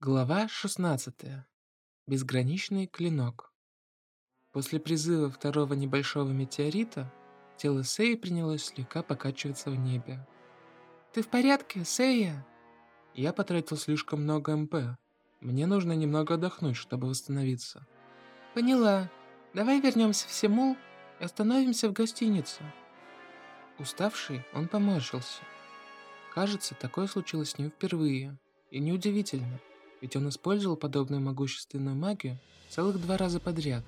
Глава 16. Безграничный клинок. После призыва второго небольшого метеорита тело Сеи принялось слегка покачиваться в небе. «Ты в порядке, Сея?» Я потратил слишком много МП. Мне нужно немного отдохнуть, чтобы восстановиться. «Поняла. Давай вернемся в Семул и остановимся в гостинице». Уставший, он поморщился. Кажется, такое случилось с ним впервые. И неудивительно, ведь он использовал подобную могущественную магию целых два раза подряд.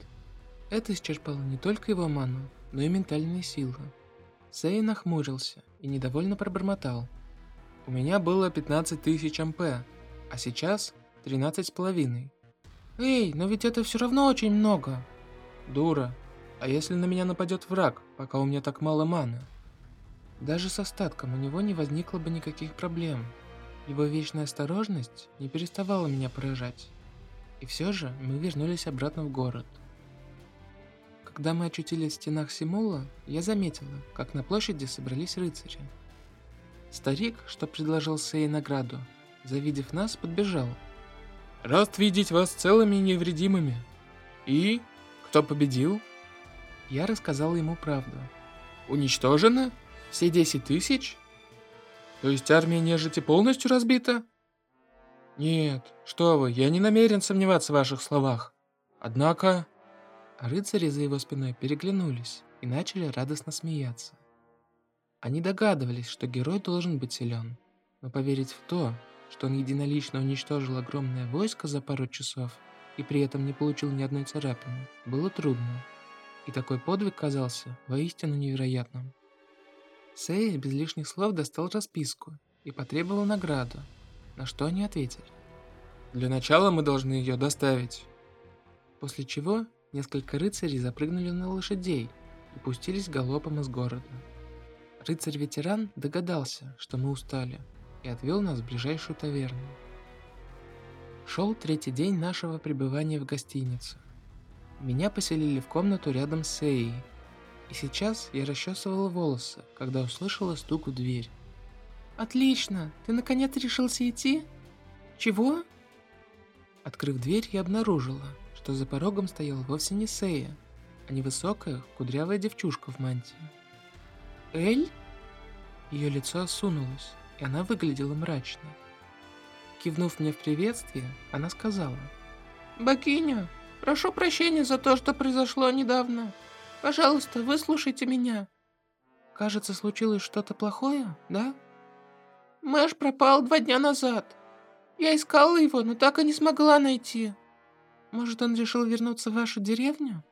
Это исчерпало не только его ману, но и ментальные силы. Сэй нахмурился и недовольно пробормотал. «У меня было 15 тысяч МП, а сейчас 13 с половиной». «Эй, но ведь это все равно очень много!» «Дура, а если на меня нападет враг, пока у меня так мало маны?» Даже с остатком у него не возникло бы никаких проблем, его вечная осторожность не переставала меня поражать. И все же мы вернулись обратно в город. Когда мы очутились в стенах Симула, я заметила, как на площади собрались рыцари. Старик, что предложил Сей награду, завидев нас, подбежал. «Рад видеть вас целыми и невредимыми. И? Кто победил?» Я рассказал ему правду. «Уничтожено? Все 10 тысяч?» То есть армия нежити полностью разбита? Нет, что вы, я не намерен сомневаться в ваших словах. Однако... Рыцари за его спиной переглянулись и начали радостно смеяться. Они догадывались, что герой должен быть силен, но поверить в то, что он единолично уничтожил огромное войско за пару часов и при этом не получил ни одной царапины, было трудно. И такой подвиг казался воистину невероятным. Сэй без лишних слов достал расписку и потребовал награду, на что они ответили. «Для начала мы должны ее доставить». После чего несколько рыцарей запрыгнули на лошадей и пустились галопом из города. Рыцарь-ветеран догадался, что мы устали, и отвел нас в ближайшую таверну. Шел третий день нашего пребывания в гостинице. Меня поселили в комнату рядом с Эей, и сейчас я расчесывала волосы, когда услышала стук в дверь. «Отлично! Ты наконец решился идти? Чего?» Открыв дверь, я обнаружила, что за порогом стояла вовсе не Сея, а невысокая, кудрявая девчушка в мантии. «Эль?» Ее лицо осунулось, и она выглядела мрачно. Кивнув мне в приветствие, она сказала. «Богиня, прошу прощения за то, что произошло недавно. Пожалуйста, выслушайте меня. Кажется, случилось что-то плохое, да? Мэш пропал два дня назад. Я искала его, но так и не смогла найти. Может, он решил вернуться в вашу деревню?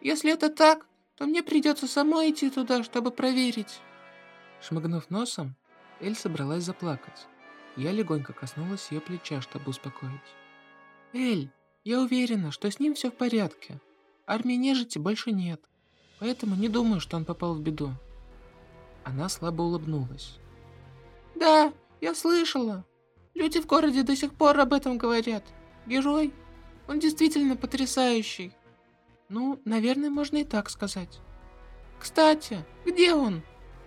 Если это так, то мне придется самой идти туда, чтобы проверить. Шмыгнув носом, Эль собралась заплакать. Я легонько коснулась ее плеча, чтобы успокоить. «Эль, я уверена, что с ним все в порядке. Армии нежити больше нет, поэтому не думаю, что он попал в беду. Она слабо улыбнулась. Да, я слышала. Люди в городе до сих пор об этом говорят. Герой, он действительно потрясающий. Ну, наверное, можно и так сказать. Кстати, где он?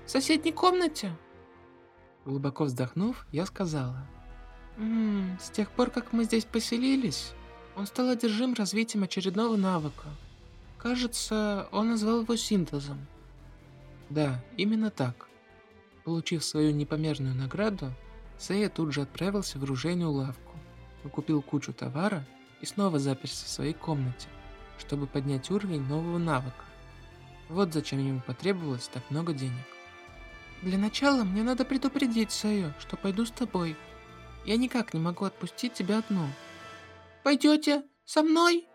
В соседней комнате? Глубоко вздохнув, я сказала. Ммм, с тех пор, как мы здесь поселились, он стал одержим развитием очередного навыка. Кажется, он назвал его синтезом. Да, именно так. Получив свою непомерную награду, Сея тут же отправился в оружейную лавку, купил кучу товара и снова заперся в своей комнате, чтобы поднять уровень нового навыка. Вот зачем ему потребовалось так много денег. Для начала мне надо предупредить Сею, что пойду с тобой. Я никак не могу отпустить тебя одну. Пойдете со мной?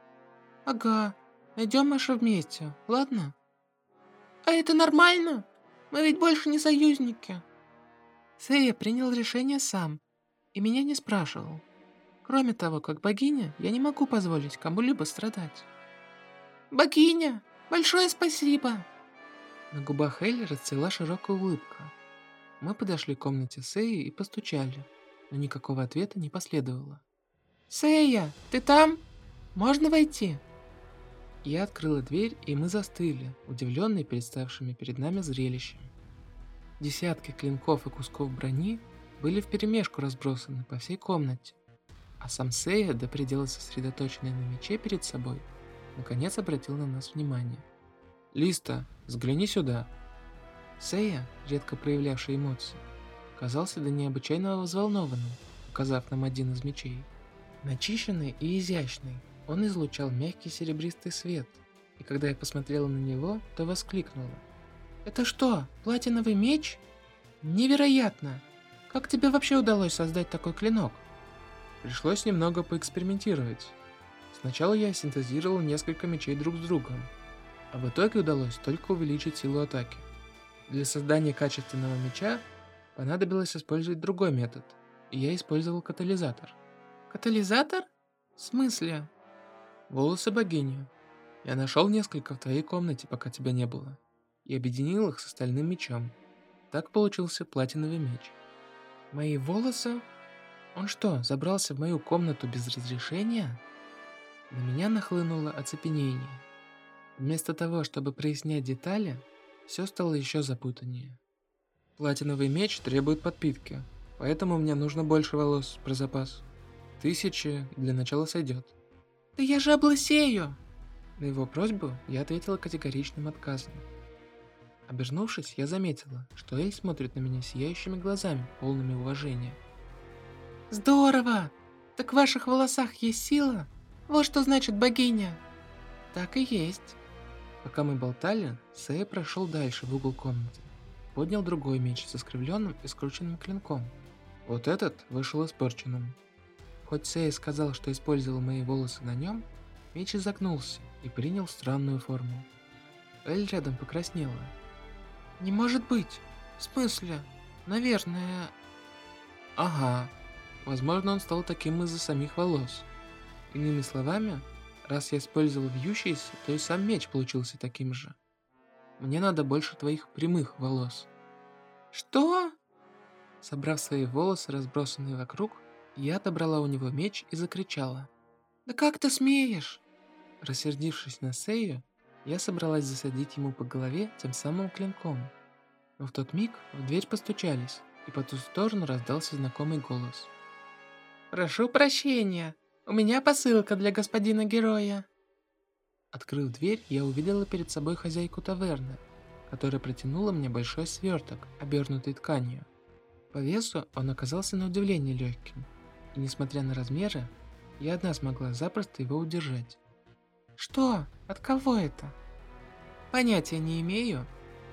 Ага, Найдем Машу вместе, ладно? А это нормально? Мы ведь больше не союзники. Сэя принял решение сам и меня не спрашивал. Кроме того, как богиня, я не могу позволить кому-либо страдать. Богиня, большое спасибо. На губах Элли расцвела широкая улыбка. Мы подошли к комнате Сэи и постучали, но никакого ответа не последовало. «Сэя, ты там? Можно войти?» Я открыла дверь, и мы застыли, удивленные представшими перед нами зрелищем. Десятки клинков и кусков брони были вперемешку разбросаны по всей комнате. А сам Сея, до предела сосредоточенный на мече перед собой, наконец обратил на нас внимание. «Листа, взгляни сюда!» Сея, редко проявлявший эмоции, казался до необычайного взволнованным, указав нам один из мечей. Начищенный и изящный, он излучал мягкий серебристый свет, и когда я посмотрела на него, то воскликнула. «Это что, платиновый меч? Невероятно! Как тебе вообще удалось создать такой клинок?» Пришлось немного поэкспериментировать. Сначала я синтезировал несколько мечей друг с другом, а в итоге удалось только увеличить силу атаки. Для создания качественного меча понадобилось использовать другой метод, и я использовал катализатор. Катализатор? В смысле? Волосы богини. Я нашел несколько в твоей комнате, пока тебя не было, и объединил их с остальным мечом. Так получился платиновый меч. Мои волосы? Он что, забрался в мою комнату без разрешения? На меня нахлынуло оцепенение. Вместо того, чтобы прояснять детали, все стало еще запутаннее. Платиновый меч требует подпитки, поэтому мне нужно больше волос про запас. Тысячи для начала сойдет. «Да я же облысею!» На его просьбу я ответила категоричным отказом. Обернувшись, я заметила, что Эль смотрит на меня сияющими глазами, полными уважения. «Здорово! Так в ваших волосах есть сила? Вот что значит богиня!» «Так и есть!» Пока мы болтали, Сэй прошел дальше в угол комнаты. Поднял другой меч со скривленным и скрученным клинком. Вот этот вышел испорченным. Хоть Сэй сказал, что использовал мои волосы на нем, меч изогнулся и принял странную форму. Эль рядом покраснела. «Не может быть! В смысле? Наверное...» «Ага. Возможно, он стал таким из-за самих волос. Иными словами, раз я использовал вьющиеся, то и сам меч получился таким же. Мне надо больше твоих прямых волос». «Что?» Собрав свои волосы, разбросанные вокруг, я отобрала у него меч и закричала. «Да как ты смеешь?» Рассердившись на Сею, я собралась засадить ему по голове тем самым клинком. Но в тот миг в дверь постучались, и по ту сторону раздался знакомый голос. «Прошу прощения, у меня посылка для господина героя». Открыв дверь, я увидела перед собой хозяйку таверны, которая протянула мне большой сверток, обернутый тканью. По весу он оказался на удивление легким, и несмотря на размеры, я одна смогла запросто его удержать. «Что? От кого это?» «Понятия не имею,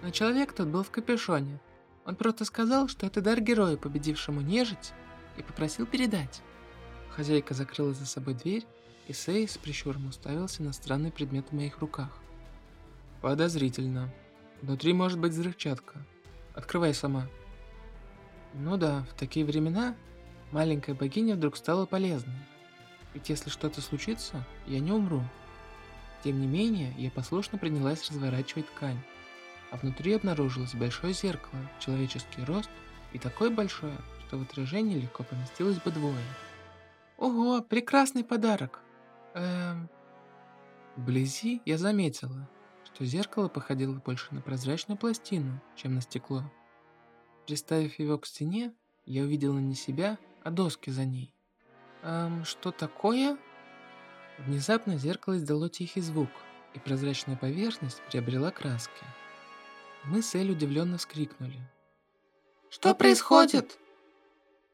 но человек тот был в капюшоне. Он просто сказал, что это дар герою, победившему нежить, и попросил передать». Хозяйка закрыла за собой дверь, и Сей с прищуром уставился на странный предмет в моих руках. «Подозрительно. Внутри может быть взрывчатка. Открывай сама». Ну да, в такие времена маленькая богиня вдруг стала полезной. Ведь если что-то случится, я не умру. Тем не менее, я послушно принялась разворачивать ткань. А внутри обнаружилось большое зеркало, человеческий рост и такое большое, что в отражении легко поместилось бы двое. Ого, прекрасный подарок! Эм... Вблизи я заметила, что зеркало походило больше на прозрачную пластину, чем на стекло. Приставив его к стене, я увидела не себя, а доски за ней. «Эм, что такое?» Внезапно зеркало издало тихий звук, и прозрачная поверхность приобрела краски. Мы с Эль удивленно вскрикнули. «Что происходит?»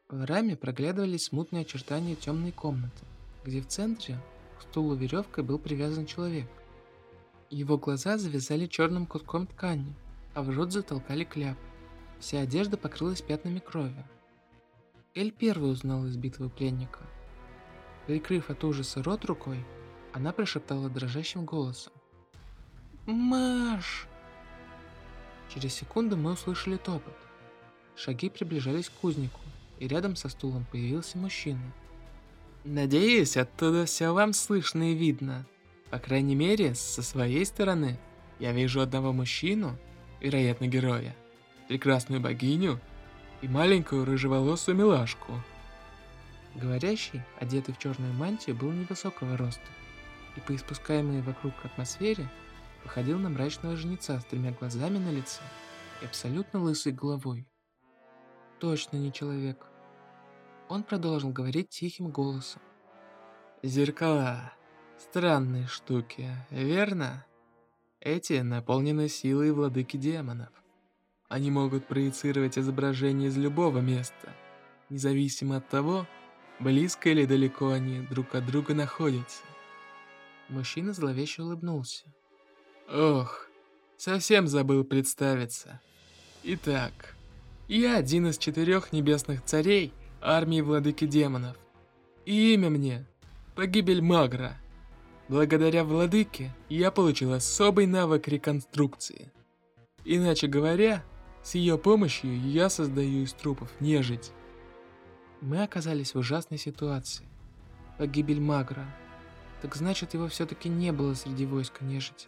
В раме проглядывались смутные очертания темной комнаты, где в центре к стулу веревкой был привязан человек. Его глаза завязали черным куском ткани, а в рот затолкали кляп. Вся одежда покрылась пятнами крови. Эль первый узнал избитого пленника. Прикрыв от ужаса рот рукой, она прошептала дрожащим голосом. «Маш!» Через секунду мы услышали топот. Шаги приближались к кузнику, и рядом со стулом появился мужчина. «Надеюсь, оттуда все вам слышно и видно. По крайней мере, со своей стороны. Я вижу одного мужчину, вероятно, героя прекрасную богиню и маленькую рыжеволосую милашку. Говорящий, одетый в черную мантию, был невысокого роста и по испускаемой вокруг атмосфере походил на мрачного жнеца с тремя глазами на лице и абсолютно лысой головой. Точно не человек. Он продолжил говорить тихим голосом, Зеркала. Странные штуки, верно? Эти наполнены силой владыки демонов. Они могут проецировать изображение из любого места, независимо от того, близко или далеко они друг от друга находятся. Мужчина зловеще улыбнулся. Ох, совсем забыл представиться. Итак, я один из четырех небесных царей армии владыки демонов. И имя мне – Погибель Магра. Благодаря владыке я получил особый навык реконструкции. Иначе говоря, с ее помощью я создаю из трупов нежить. Мы оказались в ужасной ситуации. Погибель Магра. Так значит, его все-таки не было среди войска нежити.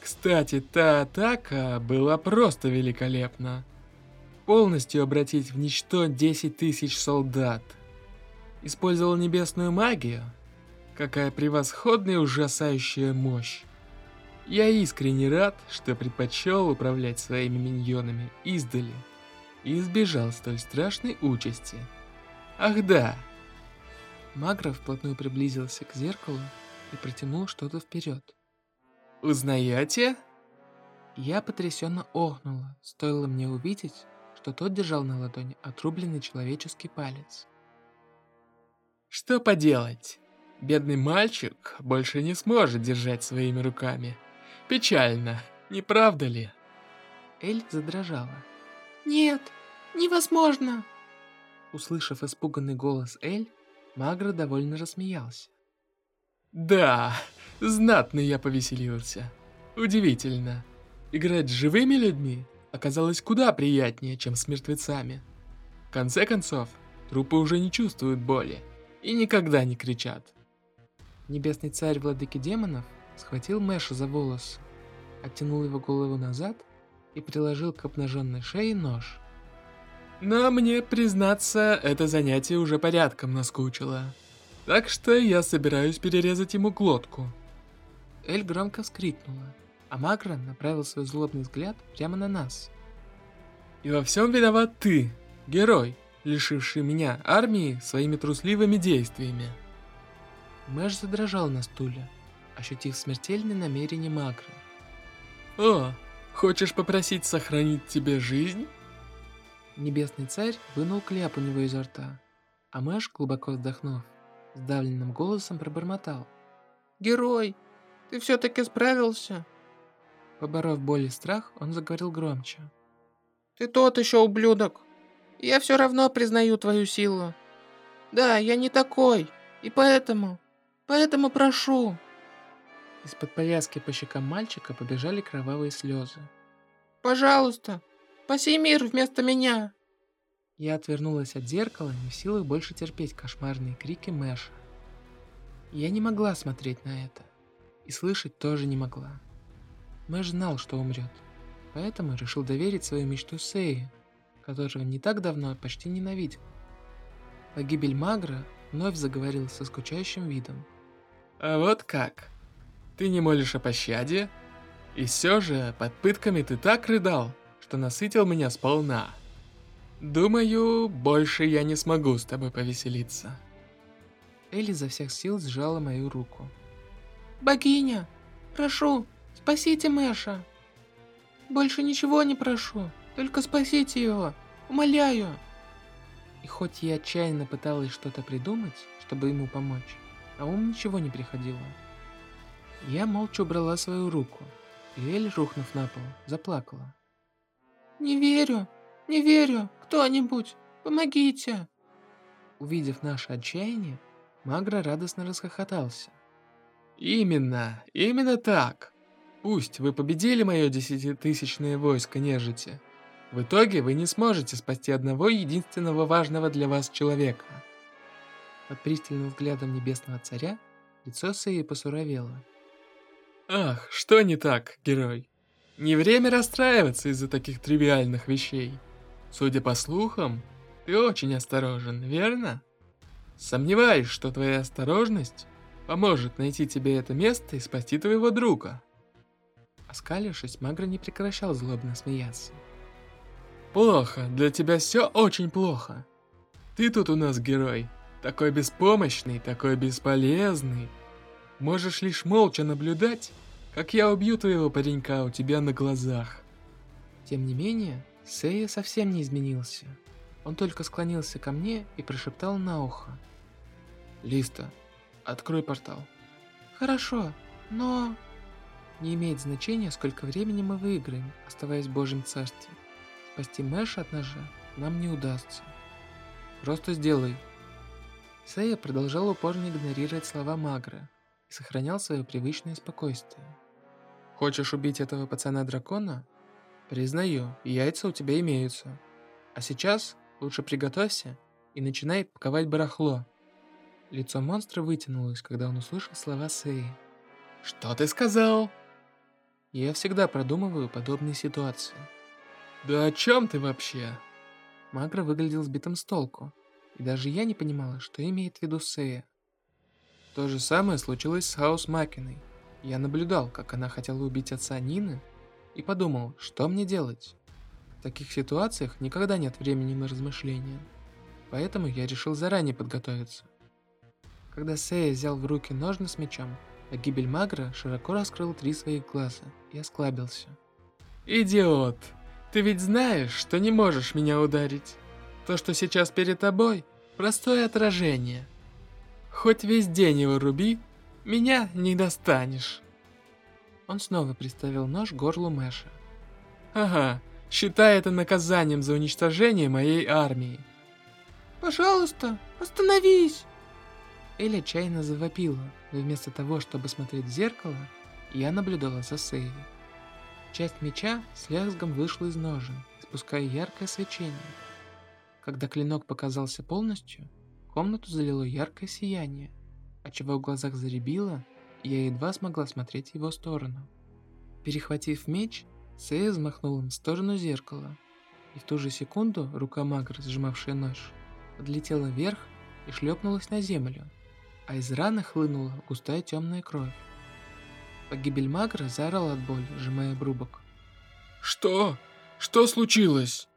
Кстати, та атака была просто великолепна. Полностью обратить в ничто 10 тысяч солдат. Использовал небесную магию – Какая превосходная и ужасающая мощь. Я искренне рад, что предпочел управлять своими миньонами издали и избежал столь страшной участи. Ах да! Магра вплотную приблизился к зеркалу и протянул что-то вперед. «Узнаете?» Я потрясенно охнула, стоило мне увидеть, что тот держал на ладони отрубленный человеческий палец. «Что поделать?» Бедный мальчик больше не сможет держать своими руками. Печально, не правда ли? Эль задрожала. Нет, невозможно. Услышав испуганный голос Эль, Магра довольно рассмеялся. Да, знатно я повеселился. Удивительно. Играть с живыми людьми оказалось куда приятнее, чем с мертвецами. В конце концов, трупы уже не чувствуют боли и никогда не кричат. Небесный царь владыки демонов схватил Мэша за волосы, оттянул его голову назад и приложил к обнаженной шее нож. Но мне, признаться, это занятие уже порядком наскучило. Так что я собираюсь перерезать ему глотку. Эль громко вскрикнула, а Макро направил свой злобный взгляд прямо на нас. И во всем виноват ты, герой, лишивший меня армии своими трусливыми действиями. Мэш задрожал на стуле, ощутив смертельное намерение Макры. «О, хочешь попросить сохранить тебе жизнь?» Небесный царь вынул кляп у него изо рта, а Мэш, глубоко вздохнув, сдавленным голосом пробормотал. «Герой, ты все-таки справился?» Поборов боль и страх, он заговорил громче. «Ты тот еще ублюдок. Я все равно признаю твою силу. Да, я не такой, и поэтому Поэтому прошу!» Из-под повязки по щекам мальчика побежали кровавые слезы. «Пожалуйста, спаси мир вместо меня!» Я отвернулась от зеркала, не в силах больше терпеть кошмарные крики Мэша. Я не могла смотреть на это. И слышать тоже не могла. Мэш знал, что умрет. Поэтому решил доверить свою мечту Сеи, которого не так давно почти ненавидел. Погибель Магра вновь заговорил со скучающим видом. А вот как? Ты не молишь о пощаде? И все же, под пытками ты так рыдал, что насытил меня сполна. Думаю, больше я не смогу с тобой повеселиться. Элли за всех сил сжала мою руку. Богиня, прошу, спасите Мэша. Больше ничего не прошу, только спасите его, умоляю. И хоть я отчаянно пыталась что-то придумать, чтобы ему помочь, а ум ничего не приходило. Я молча убрала свою руку, и Эль, рухнув на пол, заплакала. «Не верю, не верю, кто-нибудь, помогите!» Увидев наше отчаяние, Магра радостно расхохотался. «Именно, именно так! Пусть вы победили мое десятитысячное войско нежити, в итоге вы не сможете спасти одного единственного важного для вас человека». Под пристальным взглядом небесного царя лицо Сеи посуровело. «Ах, что не так, герой? Не время расстраиваться из-за таких тривиальных вещей. Судя по слухам, ты очень осторожен, верно? Сомневаюсь, что твоя осторожность поможет найти тебе это место и спасти твоего друга». Оскалившись, Магра не прекращал злобно смеяться. «Плохо, для тебя все очень плохо. Ты тут у нас герой, Такой беспомощный, такой бесполезный. Можешь лишь молча наблюдать, как я убью твоего паренька у тебя на глазах. Тем не менее, Сея совсем не изменился. Он только склонился ко мне и прошептал на ухо. Листа, открой портал. Хорошо, но... Не имеет значения, сколько времени мы выиграем, оставаясь в Божьем Царстве. Спасти Мэша от ножа нам не удастся. Просто сделай. Сэя продолжал упорно игнорировать слова Магра и сохранял свое привычное спокойствие. Хочешь убить этого пацана-дракона? Признаю, яйца у тебя имеются. А сейчас лучше приготовься и начинай паковать барахло. Лицо монстра вытянулось, когда он услышал слова Сэи. «Что ты сказал?» Я всегда продумываю подобные ситуации. «Да о чем ты вообще?» Магра выглядел сбитым с толку, и даже я не понимала, что имеет в виду Сея. То же самое случилось с Хаус Макиной. Я наблюдал, как она хотела убить отца Нины, и подумал, что мне делать. В таких ситуациях никогда нет времени на размышления. Поэтому я решил заранее подготовиться. Когда Сея взял в руки ножны с мечом, а гибель Магра широко раскрыл три своих глаза и осклабился. «Идиот! Ты ведь знаешь, что не можешь меня ударить. То, что сейчас перед тобой, простое отражение. Хоть весь день его руби, меня не достанешь». Он снова приставил нож к горлу Мэша. «Ага, считай это наказанием за уничтожение моей армии». «Пожалуйста, остановись!» Элли отчаянно завопила, но вместо того, чтобы смотреть в зеркало, я наблюдала за Сейви. Часть меча с лязгом вышла из ножен, испуская яркое свечение. Когда клинок показался полностью, комнату залило яркое сияние, отчего в глазах заребило, и я едва смогла смотреть в его сторону. Перехватив меч, Сэй взмахнул им в сторону зеркала, и в ту же секунду рука Магра, сжимавшая нож, подлетела вверх и шлепнулась на землю, а из раны хлынула густая темная кровь. Погибель Магра заорал от боли, сжимая обрубок. «Что? Что случилось?»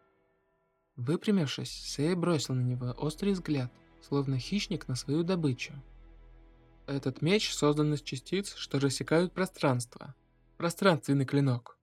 Выпрямившись, Сэй бросил на него острый взгляд, словно хищник на свою добычу. Этот меч создан из частиц, что рассекают пространство. Пространственный клинок.